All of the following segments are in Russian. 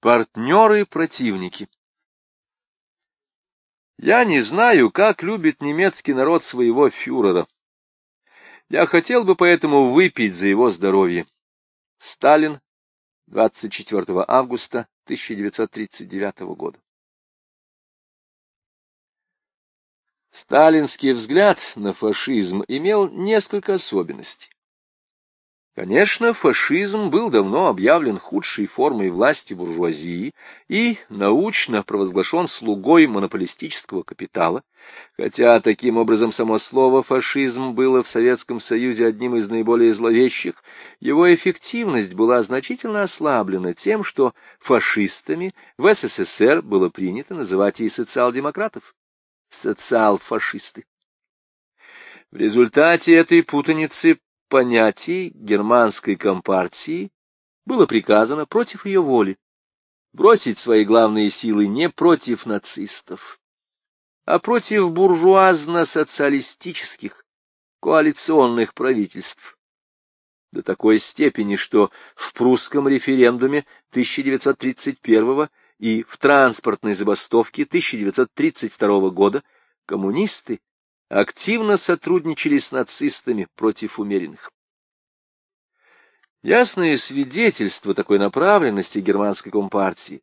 Партнеры-противники Я не знаю, как любит немецкий народ своего фюрера. Я хотел бы поэтому выпить за его здоровье. Сталин, 24 августа 1939 года. Сталинский взгляд на фашизм имел несколько особенностей. Конечно, фашизм был давно объявлен худшей формой власти буржуазии и научно провозглашен слугой монополистического капитала, хотя таким образом само слово «фашизм» было в Советском Союзе одним из наиболее зловещих, его эффективность была значительно ослаблена тем, что фашистами в СССР было принято называть и социал-демократов, социал-фашисты. В результате этой путаницы понятий германской компартии было приказано против ее воли бросить свои главные силы не против нацистов, а против буржуазно-социалистических коалиционных правительств. До такой степени, что в прусском референдуме 1931 и в транспортной забастовке 1932 года коммунисты активно сотрудничали с нацистами против умеренных. Ясное свидетельство такой направленности германской компартии,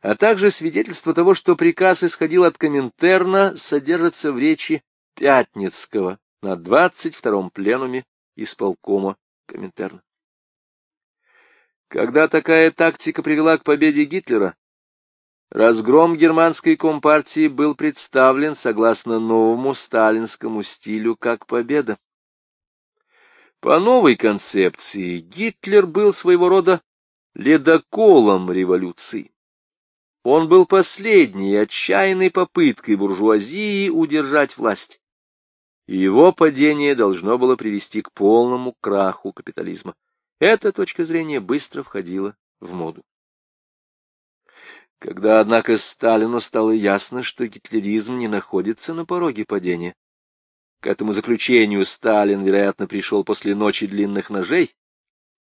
а также свидетельство того, что приказ исходил от Коминтерна, содержится в речи Пятницкого на 22-м пленуме исполкома Коминтерна. Когда такая тактика привела к победе Гитлера, Разгром германской компартии был представлен, согласно новому сталинскому стилю, как победа. По новой концепции Гитлер был своего рода ледоколом революции. Он был последней отчаянной попыткой буржуазии удержать власть. Его падение должно было привести к полному краху капитализма. Эта точка зрения быстро входила в моду. Когда, однако, Сталину стало ясно, что гитлеризм не находится на пороге падения, к этому заключению Сталин, вероятно, пришел после ночи длинных ножей,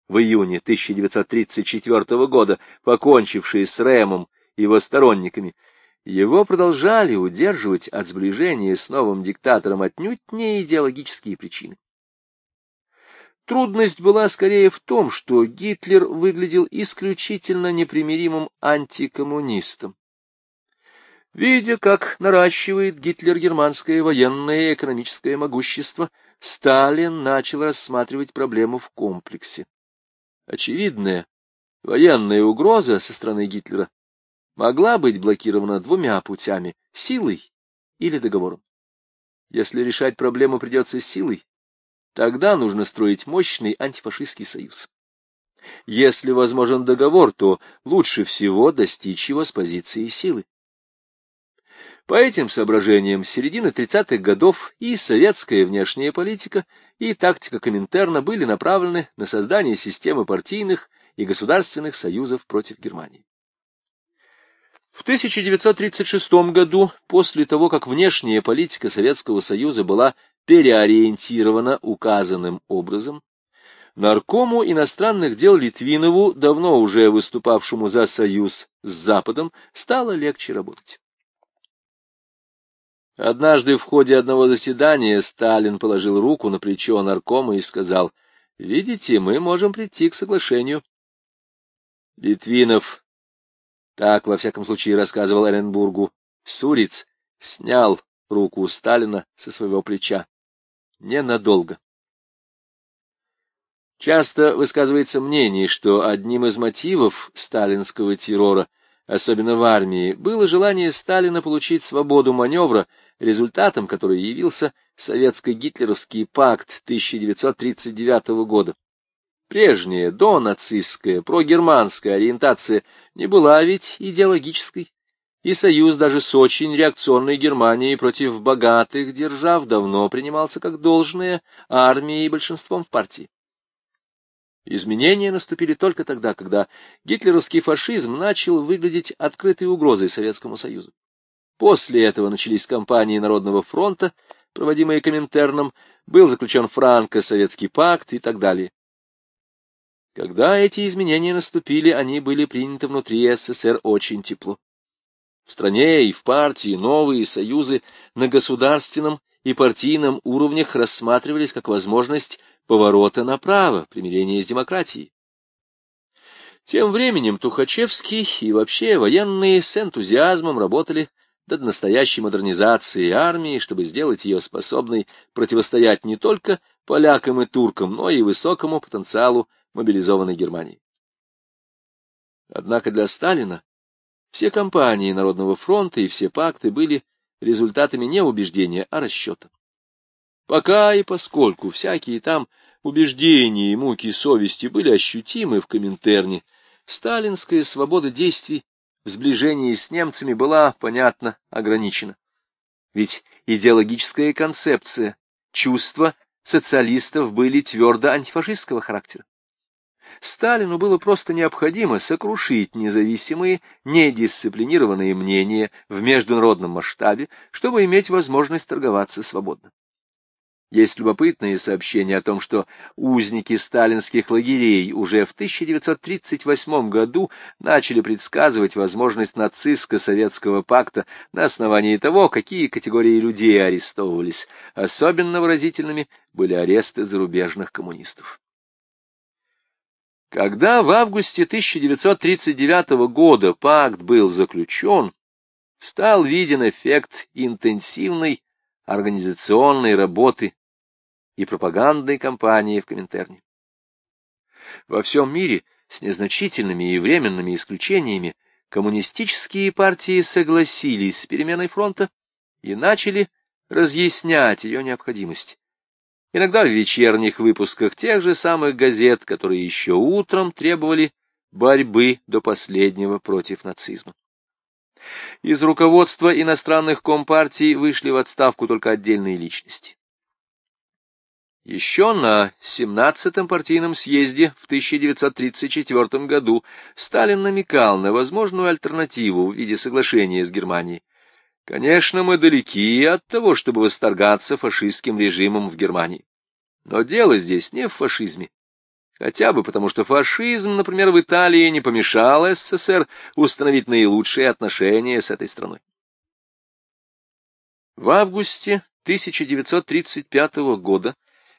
в июне 1934 года, покончившей с Рэмом и его сторонниками, его продолжали удерживать от сближения с новым диктатором отнюдь не идеологические причины. Трудность была скорее в том, что Гитлер выглядел исключительно непримиримым антикоммунистом. Видя, как наращивает Гитлер германское военное и экономическое могущество, Сталин начал рассматривать проблему в комплексе. Очевидная военная угроза со стороны Гитлера могла быть блокирована двумя путями — силой или договором. Если решать проблему придется силой, Тогда нужно строить мощный антифашистский союз. Если возможен договор, то лучше всего достичь его с позиции силы. По этим соображениям середины 30-х годов и советская внешняя политика, и тактика Коминтерна были направлены на создание системы партийных и государственных союзов против Германии. В 1936 году, после того, как внешняя политика Советского Союза была переориентирована указанным образом, наркому иностранных дел Литвинову, давно уже выступавшему за союз с Западом, стало легче работать. Однажды в ходе одного заседания Сталин положил руку на плечо наркома и сказал, «Видите, мы можем прийти к соглашению». Литвинов, так, во всяком случае, рассказывал Оренбургу, Суриц снял руку Сталина со своего плеча ненадолго. Часто высказывается мнение, что одним из мотивов сталинского террора, особенно в армии, было желание Сталина получить свободу маневра, результатом которой явился советско-гитлеровский пакт 1939 года. Прежняя донацистская, прогерманская ориентация не была ведь идеологической, и союз даже с очень реакционной Германией против богатых держав давно принимался как должное армией и большинством в партии. Изменения наступили только тогда, когда гитлеровский фашизм начал выглядеть открытой угрозой Советскому Союзу. После этого начались кампании Народного фронта, проводимые Коминтерном, был заключен франко-советский пакт и так далее. Когда эти изменения наступили, они были приняты внутри СССР очень тепло. В стране и в партии новые союзы на государственном и партийном уровнях рассматривались как возможность поворота направо, примирения с демократией. Тем временем Тухачевский и вообще военные с энтузиазмом работали над настоящей модернизацией армии, чтобы сделать ее способной противостоять не только полякам и туркам, но и высокому потенциалу мобилизованной Германии. Однако для Сталина все кампании Народного фронта и все пакты были результатами не убеждения, а расчета. Пока и поскольку всякие там убеждения и муки совести были ощутимы в Коминтерне, сталинская свобода действий в сближении с немцами была, понятно, ограничена. Ведь идеологическая концепция, чувства социалистов были твердо антифашистского характера. Сталину было просто необходимо сокрушить независимые, недисциплинированные мнения в международном масштабе, чтобы иметь возможность торговаться свободно. Есть любопытные сообщения о том, что узники сталинских лагерей уже в 1938 году начали предсказывать возможность нацистско-советского пакта на основании того, какие категории людей арестовывались. Особенно выразительными были аресты зарубежных коммунистов. Когда в августе 1939 года пакт был заключен, стал виден эффект интенсивной организационной работы и пропагандной кампании в Коминтерне. Во всем мире, с незначительными и временными исключениями, коммунистические партии согласились с переменой фронта и начали разъяснять ее необходимость иногда в вечерних выпусках тех же самых газет, которые еще утром требовали борьбы до последнего против нацизма. Из руководства иностранных компартий вышли в отставку только отдельные личности. Еще на 17-м партийном съезде в 1934 году Сталин намекал на возможную альтернативу в виде соглашения с Германией. Конечно, мы далеки от того, чтобы восторгаться фашистским режимом в Германии. Но дело здесь не в фашизме. Хотя бы потому, что фашизм, например, в Италии не помешал СССР установить наилучшие отношения с этой страной. В августе 1935 года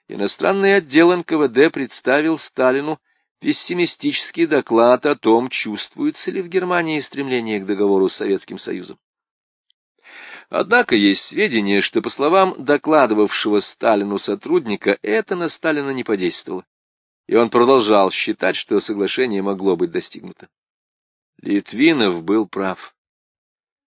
иностранный отдел НКВД представил Сталину пессимистический доклад о том, чувствуется ли в Германии стремление к договору с Советским Союзом. Однако есть сведения, что, по словам докладывавшего Сталину сотрудника, это на Сталина не подействовало, и он продолжал считать, что соглашение могло быть достигнуто. Литвинов был прав.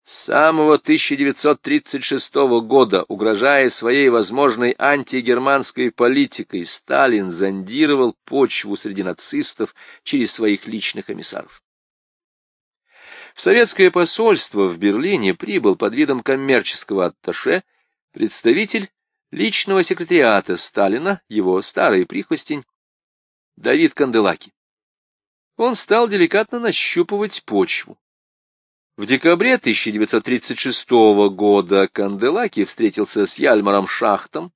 С самого 1936 года, угрожая своей возможной антигерманской политикой, Сталин зондировал почву среди нацистов через своих личных эмиссаров. В советское посольство в Берлине прибыл под видом коммерческого атташе представитель личного секретариата Сталина, его старый прихвостень, Давид Канделаки. Он стал деликатно нащупывать почву. В декабре 1936 года Канделаки встретился с Яльмаром Шахтом,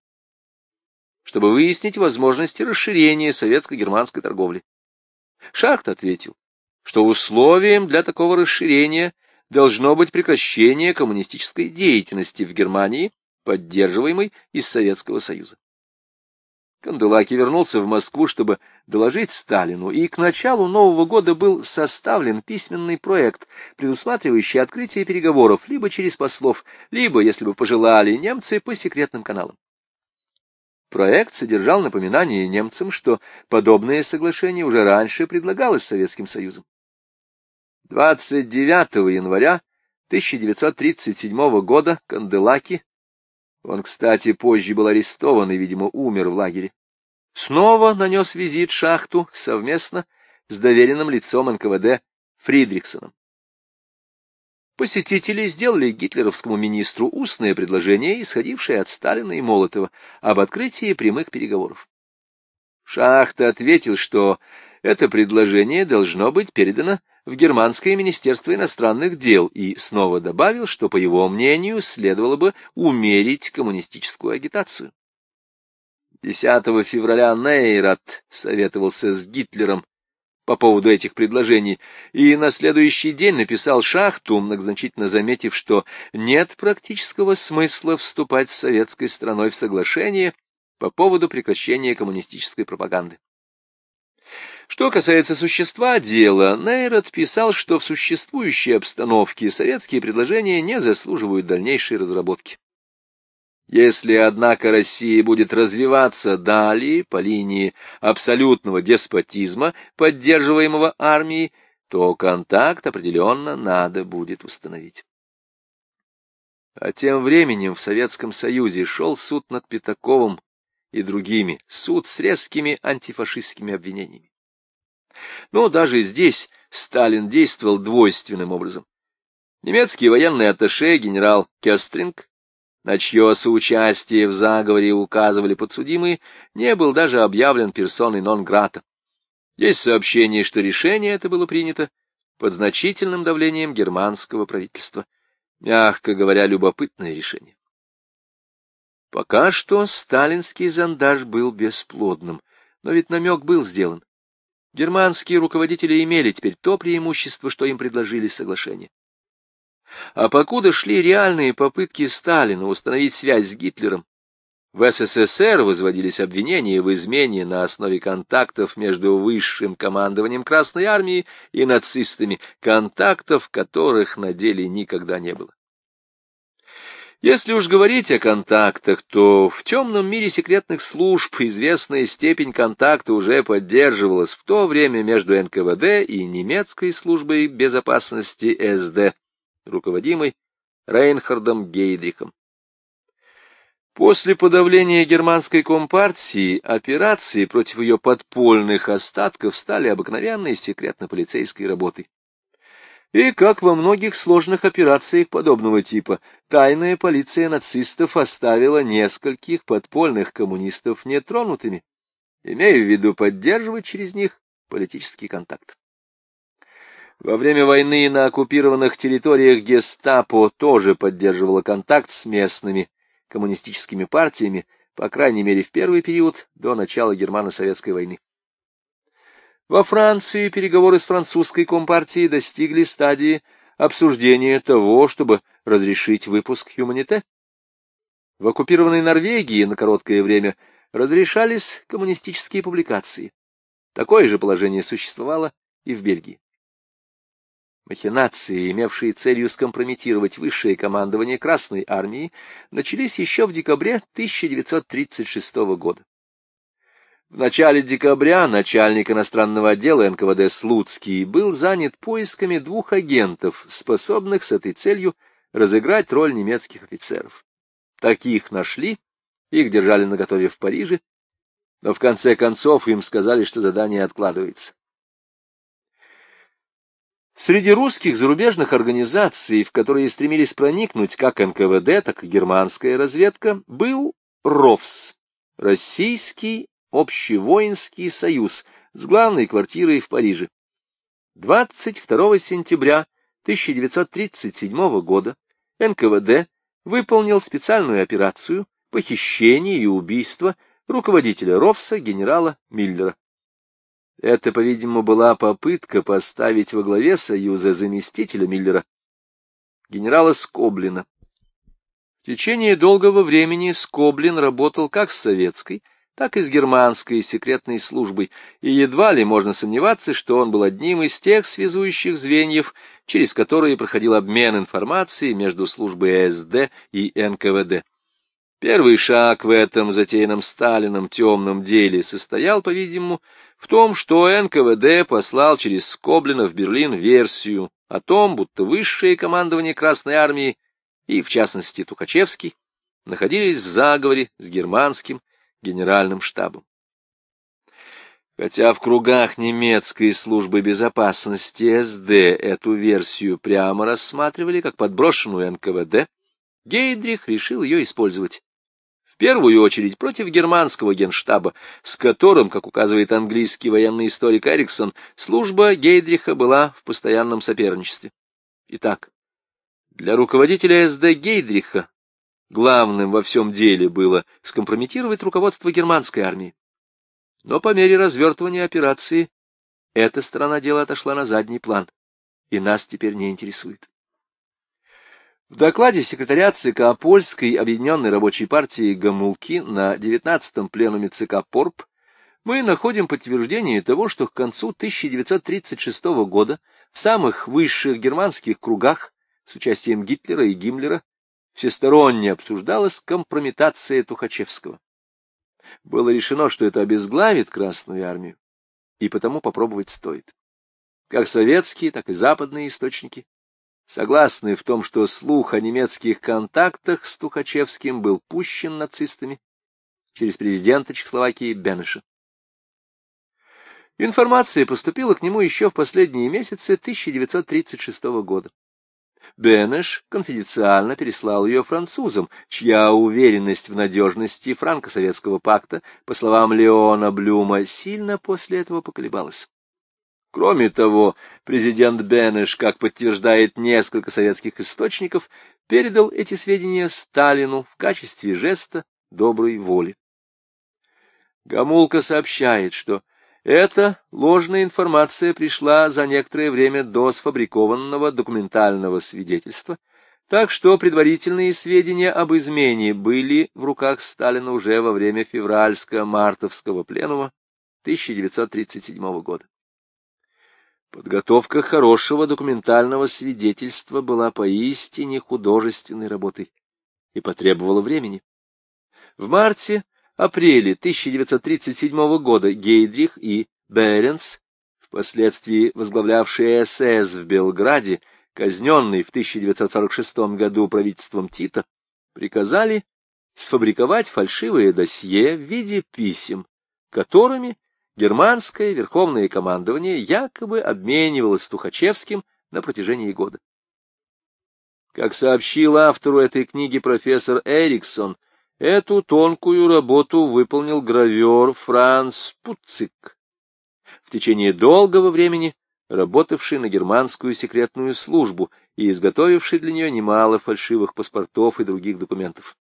чтобы выяснить возможности расширения советско-германской торговли. Шахт ответил, что условием для такого расширения должно быть прекращение коммунистической деятельности в Германии, поддерживаемой из Советского Союза. Канделаки вернулся в Москву, чтобы доложить Сталину, и к началу Нового года был составлен письменный проект, предусматривающий открытие переговоров либо через послов, либо, если бы пожелали, немцы по секретным каналам. Проект содержал напоминание немцам, что подобное соглашение уже раньше предлагалось Советским Союзом. 29 января 1937 года Канделаки, он, кстати, позже был арестован и, видимо, умер в лагере, снова нанес визит шахту совместно с доверенным лицом НКВД Фридрихсоном. Посетители сделали гитлеровскому министру устное предложение, исходившее от Сталина и Молотова, об открытии прямых переговоров. Шахта ответил, что это предложение должно быть передано в Германское министерство иностранных дел и снова добавил, что, по его мнению, следовало бы умерить коммунистическую агитацию. 10 февраля Нейрат советовался с Гитлером по поводу этих предложений, и на следующий день написал шахту, многозначительно заметив, что нет практического смысла вступать с советской страной в соглашение по поводу прекращения коммунистической пропаганды. Что касается существа дела, Нейрот писал, что в существующей обстановке советские предложения не заслуживают дальнейшей разработки. Если, однако, Россия будет развиваться далее по линии абсолютного деспотизма, поддерживаемого армией, то контакт определенно надо будет установить. А тем временем в Советском Союзе шел суд над Пятаковым и другими, суд с резкими антифашистскими обвинениями. Но даже здесь Сталин действовал двойственным образом. Немецкий военный атташе генерал Кестринг на чье соучастие в заговоре указывали подсудимые, не был даже объявлен персоной нон-грата. Есть сообщение, что решение это было принято под значительным давлением германского правительства. Мягко говоря, любопытное решение. Пока что сталинский зондаж был бесплодным, но ведь намек был сделан. Германские руководители имели теперь то преимущество, что им предложили соглашение. А покуда шли реальные попытки Сталина установить связь с Гитлером, в СССР возводились обвинения в измене на основе контактов между высшим командованием Красной Армии и нацистами, контактов которых на деле никогда не было. Если уж говорить о контактах, то в темном мире секретных служб известная степень контакта уже поддерживалась в то время между НКВД и немецкой службой безопасности СД руководимой Рейнхардом Гейдрихом. После подавления германской компартии операции против ее подпольных остатков стали обыкновенной секретно-полицейской работой. И, как во многих сложных операциях подобного типа, тайная полиция нацистов оставила нескольких подпольных коммунистов нетронутыми, имея в виду поддерживать через них политический контакт. Во время войны на оккупированных территориях гестапо тоже поддерживало контакт с местными коммунистическими партиями, по крайней мере в первый период до начала германо-советской войны. Во Франции переговоры с французской компартией достигли стадии обсуждения того, чтобы разрешить выпуск «Хюманите». В оккупированной Норвегии на короткое время разрешались коммунистические публикации. Такое же положение существовало и в Бельгии. Махинации, имевшие целью скомпрометировать высшее командование Красной Армии, начались еще в декабре 1936 года. В начале декабря начальник иностранного отдела НКВД Слуцкий был занят поисками двух агентов, способных с этой целью разыграть роль немецких офицеров. Таких нашли, их держали наготове в Париже, но в конце концов им сказали, что задание откладывается. Среди русских зарубежных организаций, в которые стремились проникнуть как НКВД, так и германская разведка, был РОВС — Российский общевоинский союз с главной квартирой в Париже. 22 сентября 1937 года НКВД выполнил специальную операцию похищения и убийства руководителя РОВСа генерала Миллера. Это, по-видимому, была попытка поставить во главе Союза заместителя Миллера, генерала Скоблина. В течение долгого времени Скоблин работал как с советской, так и с германской секретной службой, и едва ли можно сомневаться, что он был одним из тех связующих звеньев, через которые проходил обмен информацией между службой СД и НКВД. Первый шаг в этом затеянном Сталином темном деле состоял, по-видимому, в том, что НКВД послал через Скоблина в Берлин версию о том, будто высшее командование Красной Армии и, в частности, Тухачевский, находились в заговоре с германским генеральным штабом. Хотя в кругах немецкой службы безопасности СД эту версию прямо рассматривали как подброшенную НКВД, Гейдрих решил ее использовать в первую очередь против германского генштаба, с которым, как указывает английский военный историк Эриксон, служба Гейдриха была в постоянном соперничестве. Итак, для руководителя СД Гейдриха главным во всем деле было скомпрометировать руководство германской армии. Но по мере развертывания операции эта сторона дела отошла на задний план, и нас теперь не интересует. В докладе секретаря ЦК Польской Объединенной Рабочей партии Гамулки на 19-м пленуме ЦК Порп мы находим подтверждение того, что к концу 1936 года в самых высших германских кругах с участием Гитлера и Гиммлера всесторонне обсуждалась компрометация Тухачевского. Было решено, что это обезглавит Красную армию, и потому попробовать стоит. Как советские, так и западные источники согласны в том, что слух о немецких контактах с Тухачевским был пущен нацистами через президента Чехословакии Бенеша. Информация поступила к нему еще в последние месяцы 1936 года. Бенеш конфиденциально переслал ее французам, чья уверенность в надежности франко-советского пакта, по словам Леона Блюма, сильно после этого поколебалась. Кроме того, президент Бенеш, как подтверждает несколько советских источников, передал эти сведения Сталину в качестве жеста доброй воли. Гамулка сообщает, что эта ложная информация пришла за некоторое время до сфабрикованного документального свидетельства, так что предварительные сведения об измене были в руках Сталина уже во время февральско-мартовского пленума 1937 года. Подготовка хорошего документального свидетельства была поистине художественной работой и потребовала времени. В марте-апреле 1937 года Гейдрих и Беренс, впоследствии возглавлявшие СС в Белграде, казненный в 1946 году правительством Тита, приказали сфабриковать фальшивое досье в виде писем, которыми германское верховное командование якобы обменивалось с Тухачевским на протяжении года. Как сообщил автору этой книги профессор Эриксон, эту тонкую работу выполнил гравер Франц Пуцик, в течение долгого времени работавший на германскую секретную службу и изготовивший для нее немало фальшивых паспортов и других документов.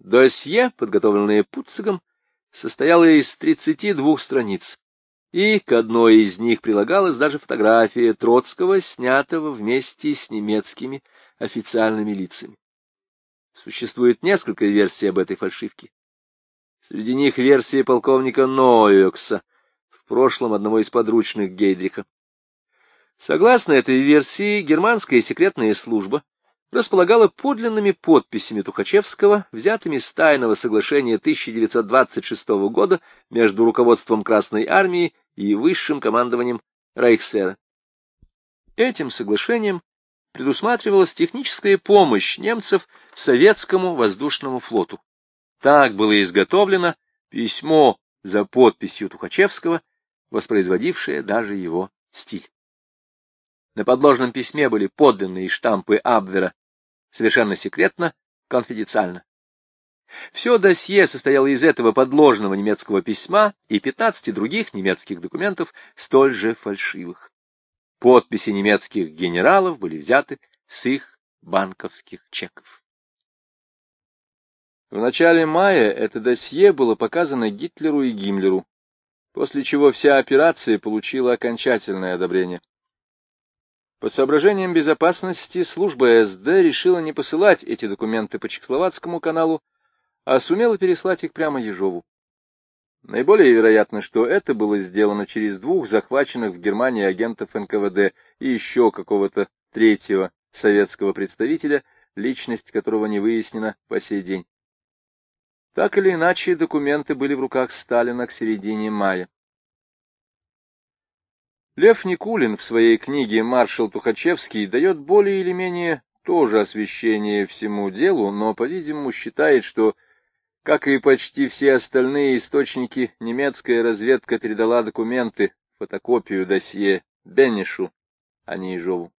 Досье, подготовленное Пуциком, состояла из 32 страниц, и к одной из них прилагалась даже фотография Троцкого, снятого вместе с немецкими официальными лицами. Существует несколько версий об этой фальшивке. Среди них версия полковника Ноекса, в прошлом одного из подручных Гейдриха. Согласно этой версии, германская секретная служба располагала подлинными подписями Тухачевского, взятыми с тайного соглашения 1926 года между руководством Красной Армии и высшим командованием Рейхсвера. Этим соглашением предусматривалась техническая помощь немцев советскому воздушному флоту. Так было изготовлено письмо за подписью Тухачевского, воспроизводившее даже его стиль. На подложном письме были подлинные штампы Абвера совершенно секретно, конфиденциально. Все досье состояло из этого подложного немецкого письма и 15 других немецких документов, столь же фальшивых. Подписи немецких генералов были взяты с их банковских чеков. В начале мая это досье было показано Гитлеру и Гиммлеру, после чего вся операция получила окончательное одобрение. По соображениям безопасности служба СД решила не посылать эти документы по Чехословацкому каналу, а сумела переслать их прямо Ежову. Наиболее вероятно, что это было сделано через двух захваченных в Германии агентов НКВД и еще какого-то третьего советского представителя, личность которого не выяснена по сей день. Так или иначе, документы были в руках Сталина к середине мая. Лев Никулин в своей книге «Маршал Тухачевский» дает более или менее тоже освещение всему делу, но, по-видимому, считает, что, как и почти все остальные источники, немецкая разведка передала документы, фотокопию досье Беннишу, а не Ижову.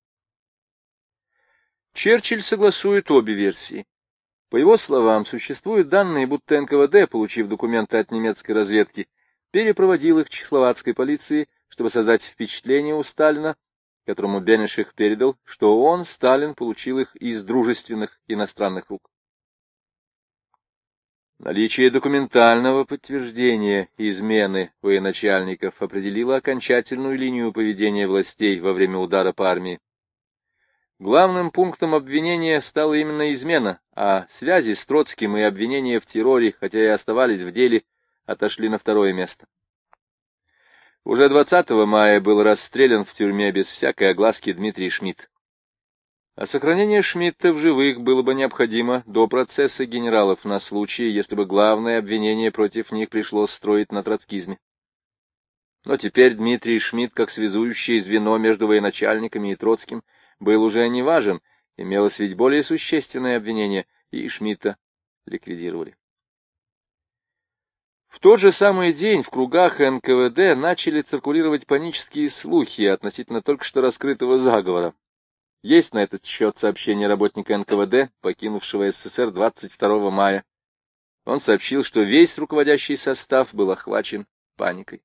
Черчилль согласует обе версии. По его словам, существуют данные, будто НКВД, получив документы от немецкой разведки, перепроводил их чехословацкой полиции чтобы создать впечатление у Сталина, которому Бенеш их передал, что он, Сталин, получил их из дружественных иностранных рук. Наличие документального подтверждения измены военачальников определило окончательную линию поведения властей во время удара по армии. Главным пунктом обвинения стала именно измена, а связи с Троцким и обвинения в терроре, хотя и оставались в деле, отошли на второе место. Уже 20 мая был расстрелян в тюрьме без всякой огласки Дмитрий Шмидт. А сохранение Шмидта в живых было бы необходимо до процесса генералов на случай, если бы главное обвинение против них пришлось строить на троцкизме. Но теперь Дмитрий Шмидт, как связующее звено между военачальниками и Троцким, был уже не важен, имелось ведь более существенное обвинение, и Шмидта ликвидировали. В тот же самый день в кругах НКВД начали циркулировать панические слухи относительно только что раскрытого заговора. Есть на этот счет сообщение работника НКВД, покинувшего СССР 22 мая. Он сообщил, что весь руководящий состав был охвачен паникой.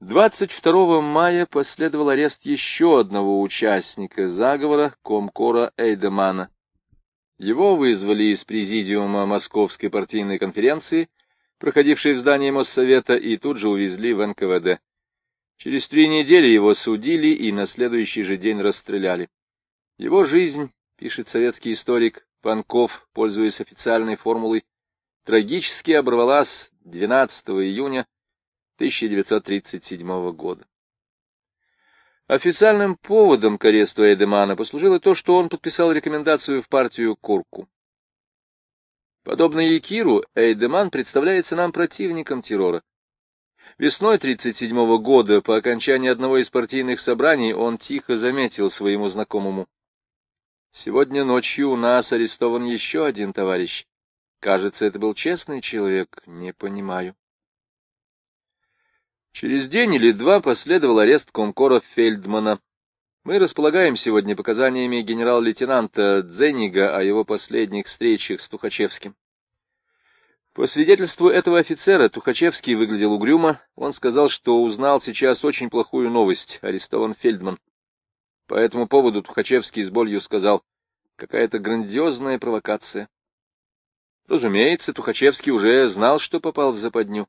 22 мая последовал арест еще одного участника заговора Комкора Эйдемана. Его вызвали из президиума Московской партийной конференции, проходившей в здании Моссовета, и тут же увезли в НКВД. Через три недели его судили и на следующий же день расстреляли. Его жизнь, пишет советский историк Панков, пользуясь официальной формулой, трагически оборвалась 12 июня 1937 года. Официальным поводом к аресту Эйдемана послужило то, что он подписал рекомендацию в партию Курку. Подобно Якиру, Эйдеман представляется нам противником террора. Весной 1937 года, по окончании одного из партийных собраний, он тихо заметил своему знакомому. «Сегодня ночью у нас арестован еще один товарищ. Кажется, это был честный человек, не понимаю». Через день или два последовал арест Комкора Фельдмана. Мы располагаем сегодня показаниями генерал-лейтенанта Дзенига о его последних встречах с Тухачевским. По свидетельству этого офицера, Тухачевский выглядел угрюмо. Он сказал, что узнал сейчас очень плохую новость. Арестован Фельдман. По этому поводу Тухачевский с болью сказал, какая-то грандиозная провокация. Разумеется, Тухачевский уже знал, что попал в западню.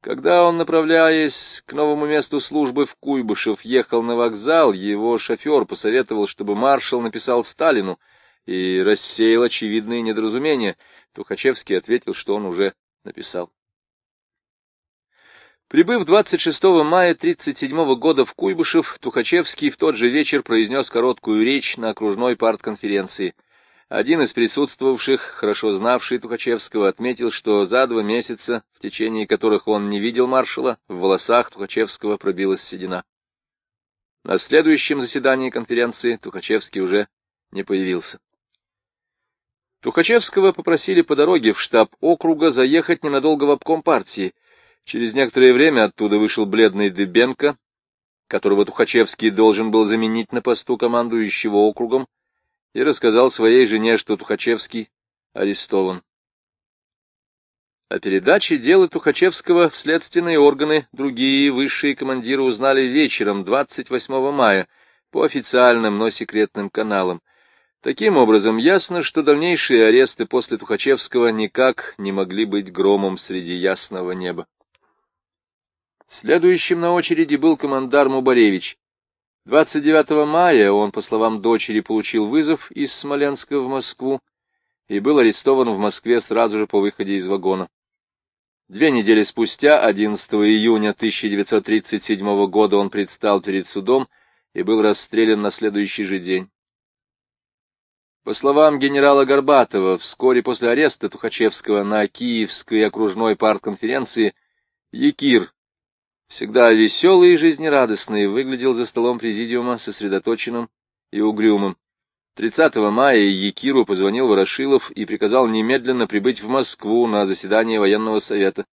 Когда он, направляясь к новому месту службы в Куйбышев, ехал на вокзал, его шофер посоветовал, чтобы маршал написал Сталину и рассеял очевидные недоразумения — Тухачевский ответил, что он уже написал. Прибыв 26 мая 1937 года в Куйбышев, Тухачевский в тот же вечер произнес короткую речь на окружной партконференции. Один из присутствовавших, хорошо знавший Тухачевского, отметил, что за два месяца, в течение которых он не видел маршала, в волосах Тухачевского пробилась седина. На следующем заседании конференции Тухачевский уже не появился. Тухачевского попросили по дороге в штаб округа заехать ненадолго в обком партии. Через некоторое время оттуда вышел бледный Дыбенко, которого Тухачевский должен был заменить на посту командующего округом, и рассказал своей жене, что Тухачевский арестован. О передаче дела Тухачевского в следственные органы другие высшие командиры узнали вечером 28 мая по официальным, но секретным каналам. Таким образом, ясно, что дальнейшие аресты после Тухачевского никак не могли быть громом среди ясного неба. Следующим на очереди был командар Мубаревич. 29 мая он, по словам дочери, получил вызов из Смоленска в Москву и был арестован в Москве сразу же по выходе из вагона. Две недели спустя, 11 июня 1937 года, он предстал перед судом и был расстрелян на следующий же день. По словам генерала Горбатова, вскоре после ареста Тухачевского на Киевской окружной партконференции Якир, всегда веселый и жизнерадостный, выглядел за столом президиума сосредоточенным и угрюмым. 30 мая Якиру позвонил Ворошилов и приказал немедленно прибыть в Москву на заседание военного совета.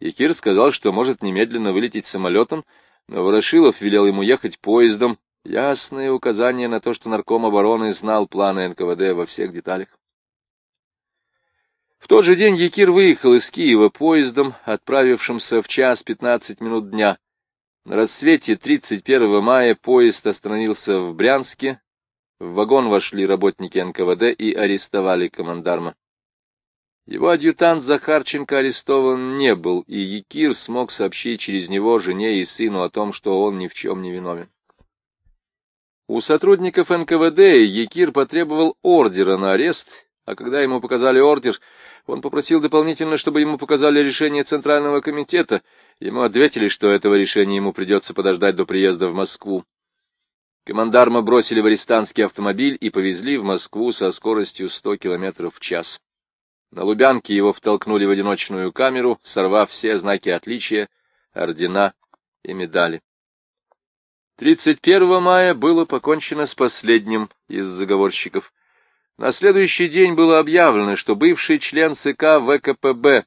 Якир сказал, что может немедленно вылететь самолетом, но Ворошилов велел ему ехать поездом, Ясное указание на то, что нарком обороны знал планы НКВД во всех деталях. В тот же день Якир выехал из Киева поездом, отправившимся в час пятнадцать минут дня. На рассвете 31 мая поезд остановился в Брянске, В вагон вошли работники НКВД и арестовали командарма. Его адъютант Захарченко арестован не был, и Якир смог сообщить через него жене и сыну о том, что он ни в чем не виновен. У сотрудников НКВД Якир потребовал ордера на арест, а когда ему показали ордер, он попросил дополнительно, чтобы ему показали решение Центрального комитета. Ему ответили, что этого решения ему придется подождать до приезда в Москву. Командарма бросили в арестантский автомобиль и повезли в Москву со скоростью 100 км в час. На Лубянке его втолкнули в одиночную камеру, сорвав все знаки отличия, ордена и медали. 31 мая было покончено с последним из заговорщиков. На следующий день было объявлено, что бывший член ЦК ВКПБ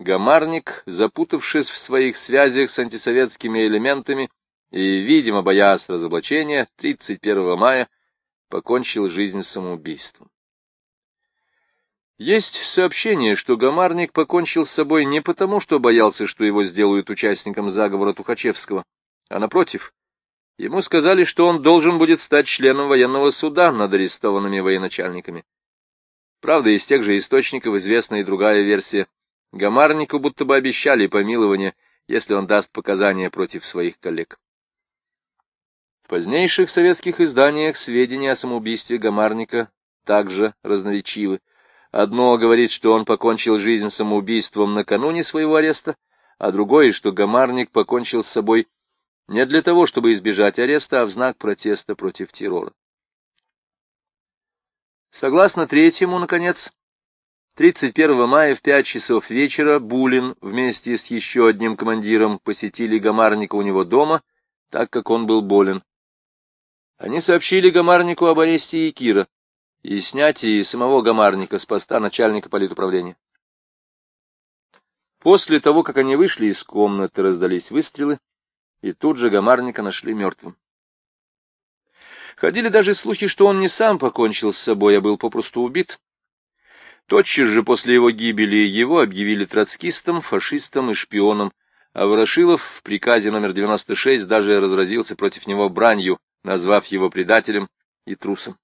Гамарник, запутавшись в своих связях с антисоветскими элементами, и, видимо, боясь разоблачения, 31 мая покончил жизнь самоубийством. Есть сообщение, что Гамарник покончил с собой не потому, что боялся, что его сделают участником заговора Тухачевского, а напротив, ему сказали, что он должен будет стать членом военного суда над арестованными военачальниками. Правда, из тех же источников известна и другая версия. Гамарнику будто бы обещали помилование, если он даст показания против своих коллег. В позднейших советских изданиях сведения о самоубийстве Гамарника также разноречивы. Одно говорит, что он покончил жизнь самоубийством накануне своего ареста, а другое, что Гамарник покончил с собой не для того, чтобы избежать ареста, а в знак протеста против террора. Согласно третьему, наконец, 31 мая в 5 часов вечера Булин вместе с еще одним командиром посетили Гамарника у него дома, так как он был болен. Они сообщили Гамарнику об аресте Якира и снятии самого Гамарника с поста начальника политуправления. После того, как они вышли из комнаты, раздались выстрелы, и тут же Гамарника нашли мертвым. Ходили даже слухи, что он не сам покончил с собой, а был попросту убит. Тотчас же после его гибели его объявили троцкистом, фашистом и шпионом, а Ворошилов в приказе номер 96 даже разразился против него бранью, назвав его предателем и трусом.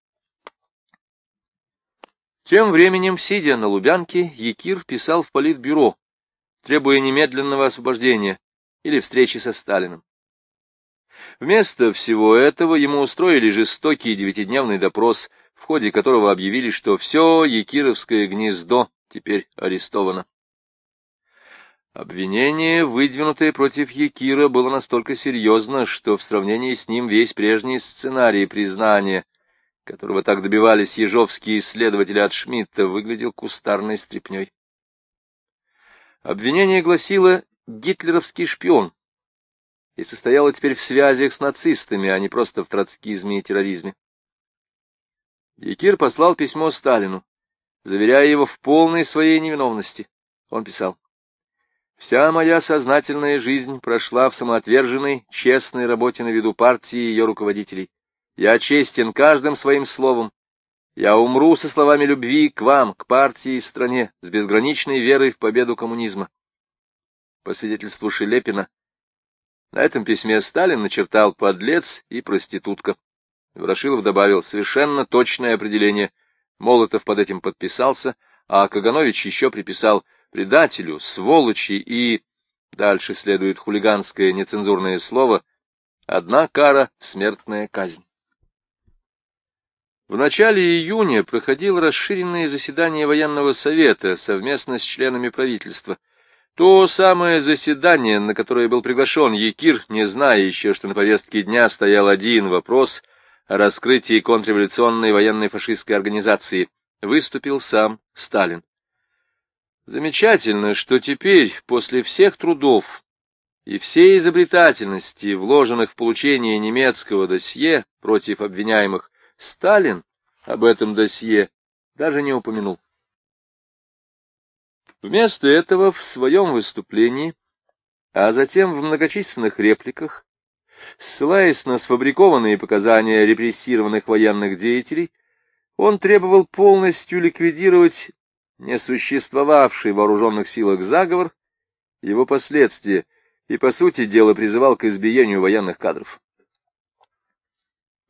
Тем временем, сидя на Лубянке, Якир писал в политбюро, требуя немедленного освобождения или встречи со Сталиным. Вместо всего этого ему устроили жестокий девятидневный допрос, в ходе которого объявили, что все Якировское гнездо теперь арестовано. Обвинение, выдвинутое против Якира, было настолько серьезно, что в сравнении с ним весь прежний сценарий признания, которого так добивались ежовские исследователи от Шмидта, выглядел кустарной стряпней. Обвинение гласило «гитлеровский шпион» и состояло теперь в связях с нацистами, а не просто в троцкизме и терроризме. Якир послал письмо Сталину, заверяя его в полной своей невиновности. Он писал Вся моя сознательная жизнь прошла в самоотверженной, честной работе на виду партии и ее руководителей. Я честен каждым своим словом. Я умру со словами любви к вам, к партии и стране, с безграничной верой в победу коммунизма. По свидетельству Шелепина, на этом письме Сталин начертал подлец и проститутка. Ворошилов добавил совершенно точное определение. Молотов под этим подписался, а Каганович еще приписал — предателю, сволочи и... Дальше следует хулиганское нецензурное слово. Одна кара — смертная казнь. В начале июня проходило расширенное заседание военного совета совместно с членами правительства. То самое заседание, на которое был приглашен Якир, не зная еще, что на повестке дня стоял один вопрос о раскрытии контрреволюционной военной фашистской организации, выступил сам Сталин. Замечательно, что теперь, после всех трудов и всей изобретательности, вложенных в получение немецкого досье против обвиняемых, Сталин об этом досье даже не упомянул. Вместо этого в своем выступлении, а затем в многочисленных репликах, ссылаясь на сфабрикованные показания репрессированных военных деятелей, он требовал полностью ликвидировать несуществовавший в вооруженных силах заговор, его последствия, и, по сути дела, призывал к избиению военных кадров.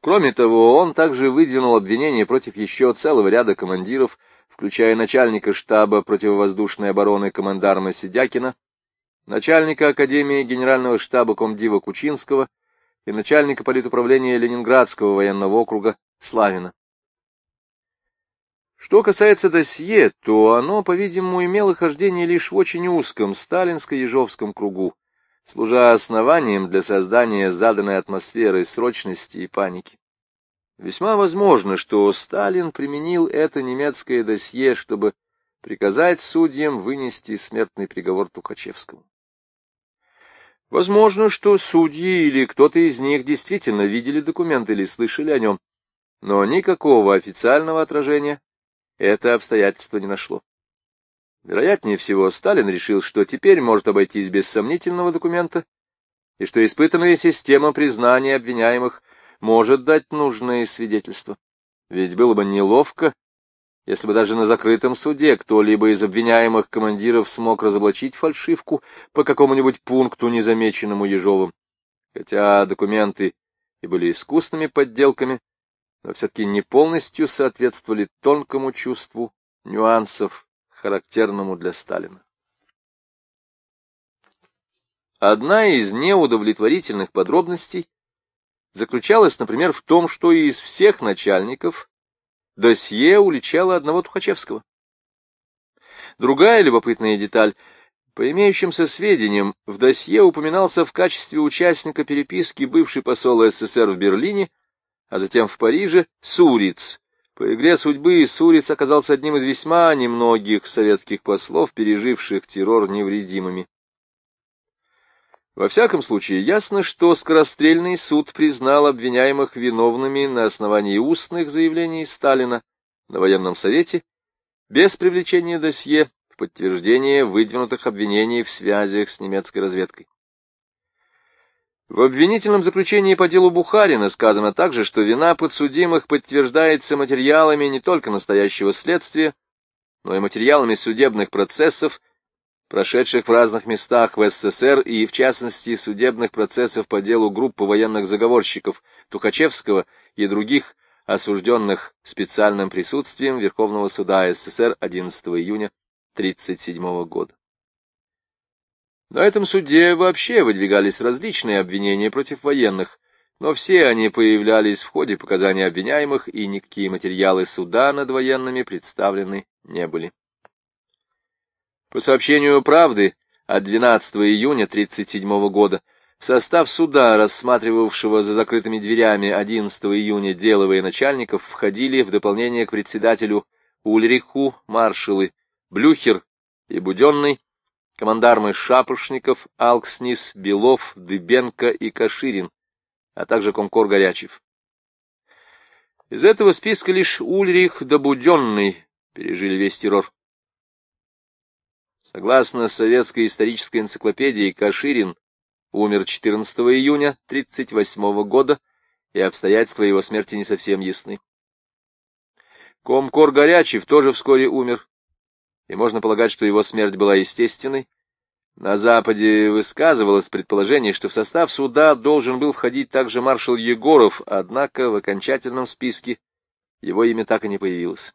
Кроме того, он также выдвинул обвинения против еще целого ряда командиров, включая начальника штаба противовоздушной обороны командарма Сидякина, начальника Академии Генерального штаба комдива Кучинского и начальника политуправления Ленинградского военного округа Славина. Что касается досье, то оно, по-видимому, имело хождение лишь в очень узком сталинско-ежовском кругу, служа основанием для создания заданной атмосферы срочности и паники. Весьма возможно, что Сталин применил это немецкое досье, чтобы приказать судьям вынести смертный приговор Тухачевскому. Возможно, что судьи или кто-то из них действительно видели документ или слышали о нем, но никакого официального отражения это обстоятельство не нашло. Вероятнее всего, Сталин решил, что теперь может обойтись без сомнительного документа, и что испытанная система признания обвиняемых может дать нужные свидетельства. Ведь было бы неловко, если бы даже на закрытом суде кто-либо из обвиняемых командиров смог разоблачить фальшивку по какому-нибудь пункту, незамеченному Ежовым. Хотя документы и были искусными подделками, но все-таки не полностью соответствовали тонкому чувству нюансов, характерному для Сталина. Одна из неудовлетворительных подробностей заключалась, например, в том, что из всех начальников досье уличало одного Тухачевского. Другая любопытная деталь. По имеющимся сведениям, в досье упоминался в качестве участника переписки бывший посол СССР в Берлине а затем в Париже Суриц. По игре судьбы Суриц оказался одним из весьма немногих советских послов, переживших террор невредимыми. Во всяком случае, ясно, что скорострельный суд признал обвиняемых виновными на основании устных заявлений Сталина на военном совете, без привлечения досье в подтверждение выдвинутых обвинений в связях с немецкой разведкой. В обвинительном заключении по делу Бухарина сказано также, что вина подсудимых подтверждается материалами не только настоящего следствия, но и материалами судебных процессов, прошедших в разных местах в СССР и, в частности, судебных процессов по делу группы военных заговорщиков Тухачевского и других, осужденных специальным присутствием Верховного суда СССР 11 июня 1937 года. На этом суде вообще выдвигались различные обвинения против военных, но все они появлялись в ходе показаний обвиняемых, и никакие материалы суда над военными представлены не были. По сообщению «Правды» от 12 июня 1937 года в состав суда, рассматривавшего за закрытыми дверями 11 июня дело военачальников, входили в дополнение к председателю Ульриху маршалы Блюхер и Буденный, командармы Шапошников, Алкснис, Белов, Дыбенко и Каширин, а также комкор Горячев. Из этого списка лишь Ульрих да Буденный пережили весь террор. Согласно советской исторической энциклопедии, Каширин умер 14 июня 1938 года, и обстоятельства его смерти не совсем ясны. Комкор Горячев тоже вскоре умер, и можно полагать, что его смерть была естественной. На Западе высказывалось предположение, что в состав суда должен был входить также маршал Егоров, однако в окончательном списке его имя так и не появилось.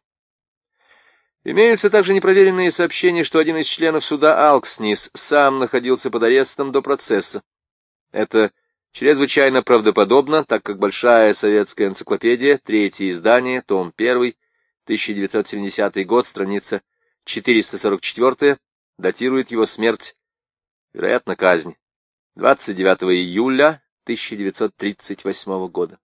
Имеются также непроверенные сообщения, что один из членов суда Алкснис сам находился под арестом до процесса. Это чрезвычайно правдоподобно, так как Большая советская энциклопедия, третье издание, том 1, 1970 год, страница 444 датирует его смерть, вероятно, казнь, 29 июля 1938 года.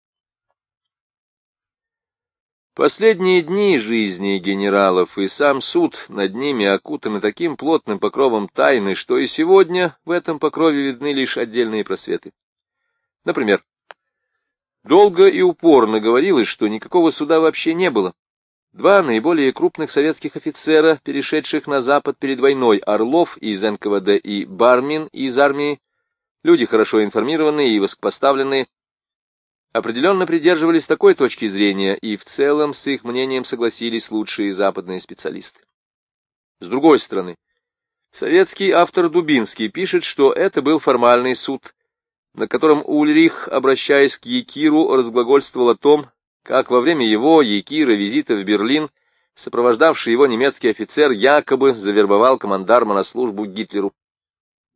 Последние дни жизни генералов и сам суд над ними окутаны таким плотным покровом тайны, что и сегодня в этом покрове видны лишь отдельные просветы. Например, долго и упорно говорилось, что никакого суда вообще не было, Два наиболее крупных советских офицера, перешедших на Запад перед войной, Орлов из НКВД и Бармин из армии, люди хорошо информированные и высокопоставленные, определенно придерживались такой точки зрения, и в целом с их мнением согласились лучшие западные специалисты. С другой стороны, советский автор Дубинский пишет, что это был формальный суд, на котором Ульрих, обращаясь к Якиру, разглагольствовал о том, как во время его, Якира, визита в Берлин, сопровождавший его немецкий офицер якобы завербовал командарма на службу Гитлеру.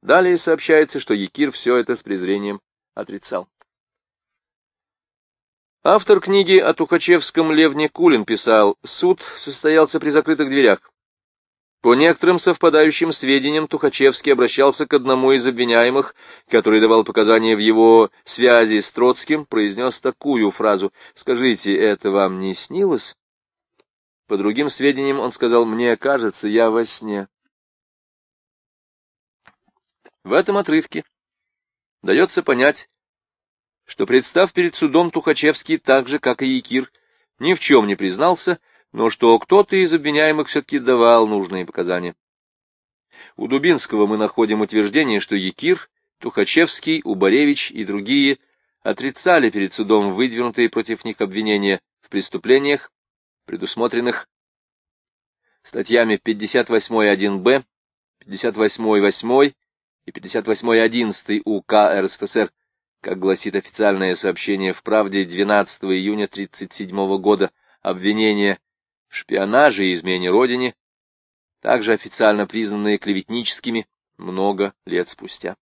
Далее сообщается, что Якир все это с презрением отрицал. Автор книги о Тухачевском Лев Никулин писал, суд состоялся при закрытых дверях. По некоторым совпадающим сведениям Тухачевский обращался к одному из обвиняемых, который давал показания в его связи с Троцким, произнес такую фразу «Скажите, это вам не снилось?» По другим сведениям он сказал «Мне кажется, я во сне». В этом отрывке дается понять, что, представ перед судом, Тухачевский, так же, как и Якир, ни в чем не признался, но что кто-то из обвиняемых все-таки давал нужные показания. У Дубинского мы находим утверждение, что Якир, Тухачевский, Убаревич и другие отрицали перед судом выдвинутые против них обвинения в преступлениях, предусмотренных статьями 58.1б, 58.8 и 58.11 УК РСФСР, как гласит официальное сообщение в «Правде» 12 июня 1937 года, обвинение в шпионаже и измене Родине, также официально признанные клеветническими много лет спустя.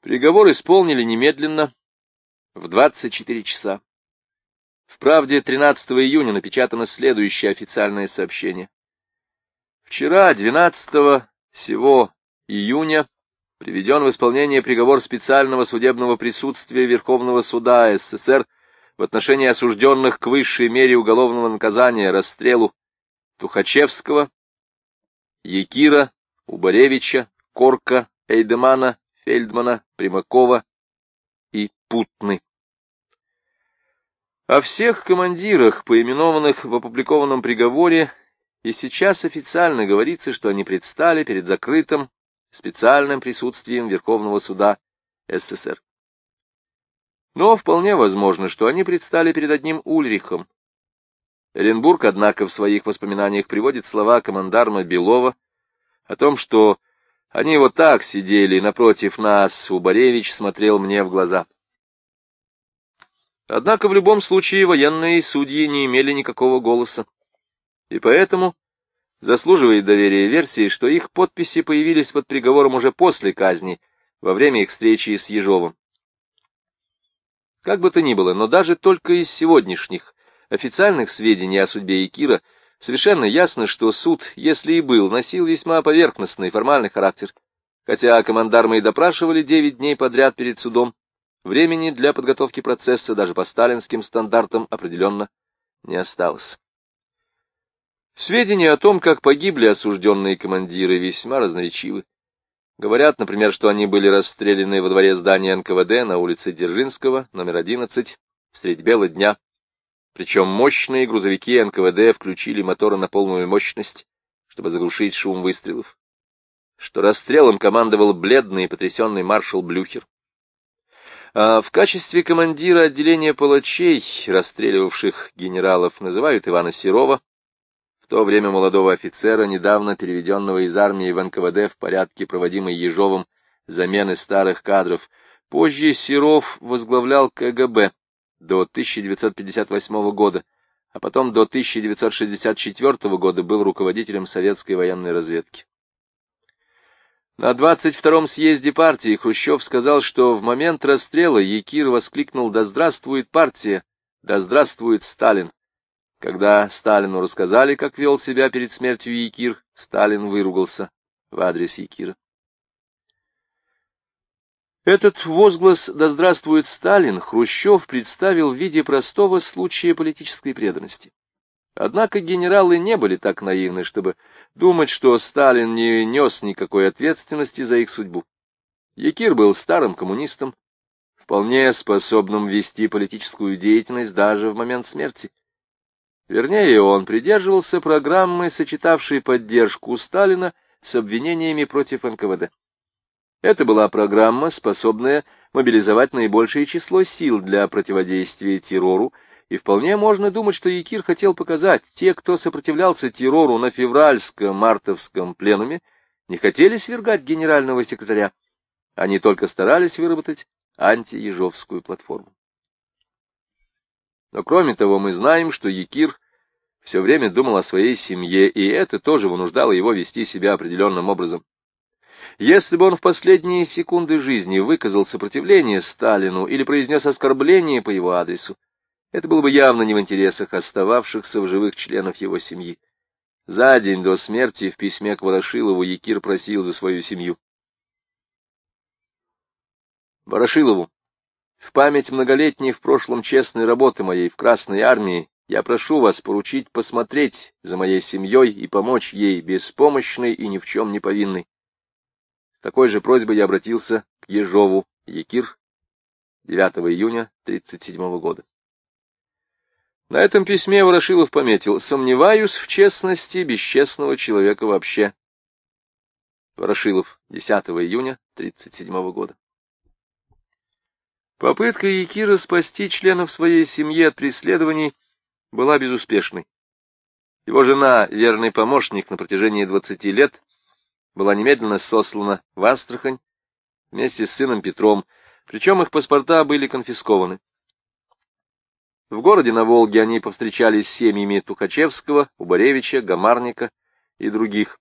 Приговор исполнили немедленно, в 24 часа. В «Правде» 13 июня напечатано следующее официальное сообщение. Вчера, 12 сего июня, приведен в исполнение приговор специального судебного присутствия Верховного суда СССР в отношении осужденных к высшей мере уголовного наказания расстрелу Тухачевского, Якира, Убаревича, Корка, Эйдемана, Фельдмана, Примакова и Путны. О всех командирах, поименованных в опубликованном приговоре, и сейчас официально говорится, что они предстали перед закрытым специальным присутствием Верховного суда СССР. Но вполне возможно, что они предстали перед одним Ульрихом. Оренбург, однако, в своих воспоминаниях приводит слова командарма Белова о том, что они вот так сидели напротив нас, Убаревич смотрел мне в глаза. Однако в любом случае военные судьи не имели никакого голоса, и поэтому Заслуживает доверия версии, что их подписи появились под приговором уже после казни, во время их встречи с Ежовым. Как бы то ни было, но даже только из сегодняшних официальных сведений о судьбе Якира совершенно ясно, что суд, если и был, носил весьма поверхностный формальный характер. Хотя командармы и допрашивали девять дней подряд перед судом, времени для подготовки процесса даже по сталинским стандартам определенно не осталось. Сведения о том, как погибли осужденные командиры, весьма разноречивы. Говорят, например, что они были расстреляны во дворе здания НКВД на улице Дзержинского, номер 11, средь бела дня. Причем мощные грузовики НКВД включили моторы на полную мощность, чтобы заглушить шум выстрелов. Что расстрелом командовал бледный и потрясенный маршал Блюхер. А в качестве командира отделения палачей, расстреливавших генералов, называют Ивана Серова, то время молодого офицера, недавно переведенного из армии в НКВД в порядке, проводимой Ежовым, замены старых кадров. Позже Серов возглавлял КГБ до 1958 года, а потом до 1964 года был руководителем советской военной разведки. На 22-м съезде партии Хрущев сказал, что в момент расстрела Якир воскликнул «Да здравствует партия! Да здравствует Сталин!» Когда Сталину рассказали, как вел себя перед смертью Якир, Сталин выругался в адрес Якира. Этот возглас «Да здравствует Сталин» Хрущев представил в виде простого случая политической преданности. Однако генералы не были так наивны, чтобы думать, что Сталин не нес никакой ответственности за их судьбу. Якир был старым коммунистом, вполне способным вести политическую деятельность даже в момент смерти. Вернее, он придерживался программы, сочетавшей поддержку Сталина с обвинениями против НКВД. Это была программа, способная мобилизовать наибольшее число сил для противодействия террору, и вполне можно думать, что Якир хотел показать, те, кто сопротивлялся террору на февральско-мартовском пленуме, не хотели свергать генерального секретаря, Они только старались выработать антиежовскую платформу. Но кроме того, мы знаем, что Якир все время думал о своей семье, и это тоже вынуждало его вести себя определенным образом. Если бы он в последние секунды жизни выказал сопротивление Сталину или произнес оскорбление по его адресу, это было бы явно не в интересах остававшихся в живых членов его семьи. За день до смерти в письме к Ворошилову Якир просил за свою семью. Ворошилову, в память многолетней в прошлом честной работы моей в Красной Армии я прошу вас поручить посмотреть за моей семьей и помочь ей, беспомощной и ни в чем не повинной. такой же просьбой я обратился к Ежову Якир 9 июня 1937 года. На этом письме Ворошилов пометил «Сомневаюсь в честности бесчестного человека вообще». Ворошилов, 10 июня 1937 года. Попытка Якира спасти членов своей семьи от преследований была безуспешной. Его жена, верный помощник на протяжении двадцати лет, была немедленно сослана в Астрахань вместе с сыном Петром, причем их паспорта были конфискованы. В городе на Волге они повстречались с семьями Тухачевского, Убаревича, Гамарника и других.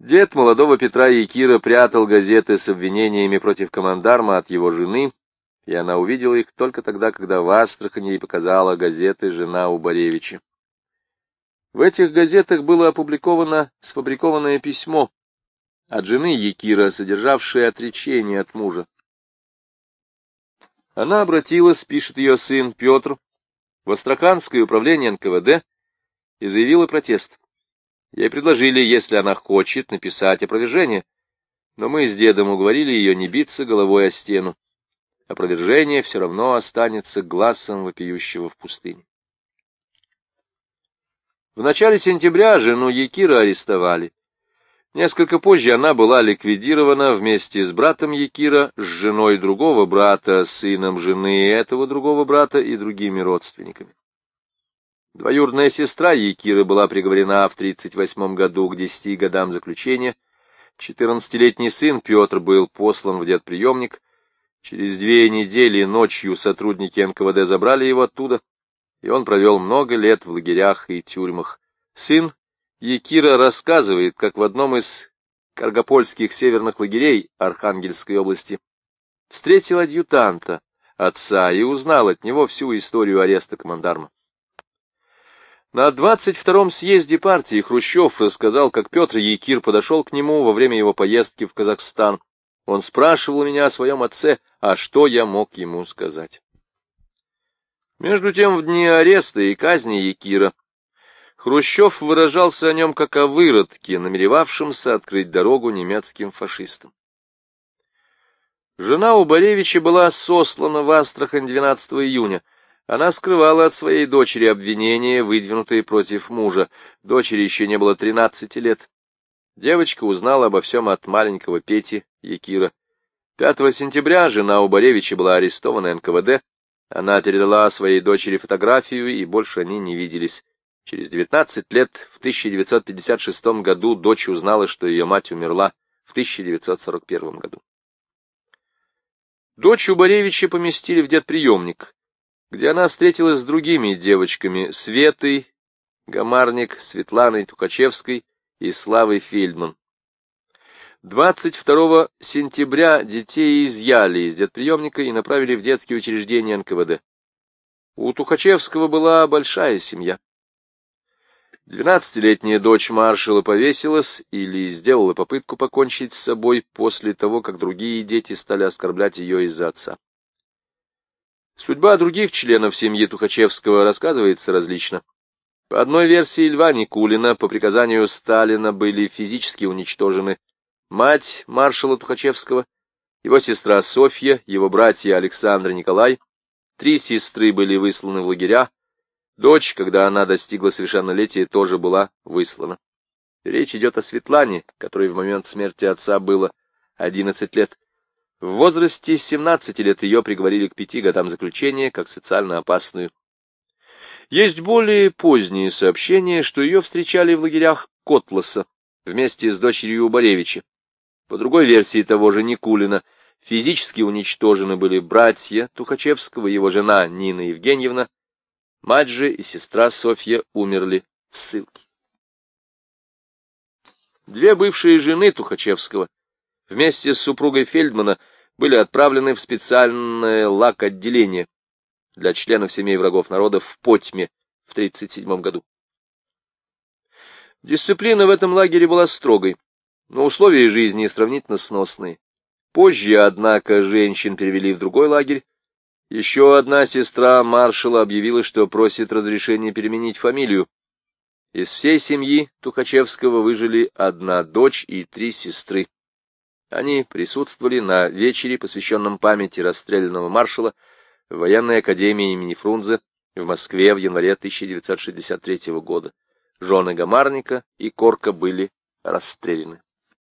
Дед молодого Петра Якира прятал газеты с обвинениями против командарма от его жены, и она увидела их только тогда, когда в Астрахани ей показала газеты жена Убаревича. В этих газетах было опубликовано сфабрикованное письмо от жены Якира, содержавшее отречение от мужа. Она обратилась, пишет ее сын Петр, в Астраханское управление НКВД и заявила протест. Ей предложили, если она хочет, написать опровержение, но мы с дедом уговорили ее не биться головой о стену опровержение все равно останется глазом вопиющего в пустыне. В начале сентября жену Якира арестовали. Несколько позже она была ликвидирована вместе с братом Якира, с женой другого брата, сыном жены этого другого брата и другими родственниками. Двоюродная сестра Якира была приговорена в 1938 году к 10 годам заключения. Четырнадцатилетний сын Петр был послан в детприемник, Через две недели ночью сотрудники НКВД забрали его оттуда, и он провел много лет в лагерях и тюрьмах. Сын Якира рассказывает, как в одном из каргопольских северных лагерей Архангельской области встретил адъютанта, отца, и узнал от него всю историю ареста командарма. На 22-м съезде партии Хрущев рассказал, как Петр Якир подошел к нему во время его поездки в Казахстан. Он спрашивал меня о своем отце, а что я мог ему сказать? Между тем, в дни ареста и казни Якира Хрущев выражался о нем как о выродке, намеревавшемся открыть дорогу немецким фашистам. Жена у Боревича была сослана в Астрахань 12 июня. Она скрывала от своей дочери обвинения, выдвинутые против мужа. Дочери еще не было 13 лет. Девочка узнала обо всем от маленького Пети Якира. 5 сентября жена Убаревича была арестована НКВД. Она передала своей дочери фотографию, и больше они не виделись. Через 19 лет, в 1956 году, дочь узнала, что ее мать умерла в 1941 году. Дочь Убаревича поместили в детприемник, где она встретилась с другими девочками Светой, Гамарник, Светланой Тукачевской и Славой Фельдман. 22 сентября детей изъяли из детприемника и направили в детские учреждения НКВД. У Тухачевского была большая семья. Двенадцатилетняя дочь маршала повесилась или сделала попытку покончить с собой после того, как другие дети стали оскорблять ее из-за отца. Судьба других членов семьи Тухачевского рассказывается различно. По одной версии Льва Никулина по приказанию Сталина были физически уничтожены мать маршала Тухачевского, его сестра Софья, его братья Александр и Николай, три сестры были высланы в лагеря, дочь, когда она достигла совершеннолетия, тоже была выслана. Речь идет о Светлане, которой в момент смерти отца было 11 лет. В возрасте 17 лет ее приговорили к пяти годам заключения, как социально опасную. Есть более поздние сообщения, что ее встречали в лагерях Котласа вместе с дочерью Убаревича. По другой версии того же Никулина, физически уничтожены были братья Тухачевского его жена Нина Евгеньевна, мать же и сестра Софья умерли в ссылке. Две бывшие жены Тухачевского вместе с супругой Фельдмана были отправлены в специальное лак-отделение для членов семей врагов народа в Потьме в 1937 году. Дисциплина в этом лагере была строгой, но условия жизни сравнительно сносные. Позже, однако, женщин перевели в другой лагерь. Еще одна сестра маршала объявила, что просит разрешения переменить фамилию. Из всей семьи Тухачевского выжили одна дочь и три сестры. Они присутствовали на вечере, посвященном памяти расстрелянного маршала в военной академии имени Фрунзе в Москве в январе 1963 года. Жены Гамарника и Корка были расстреляны.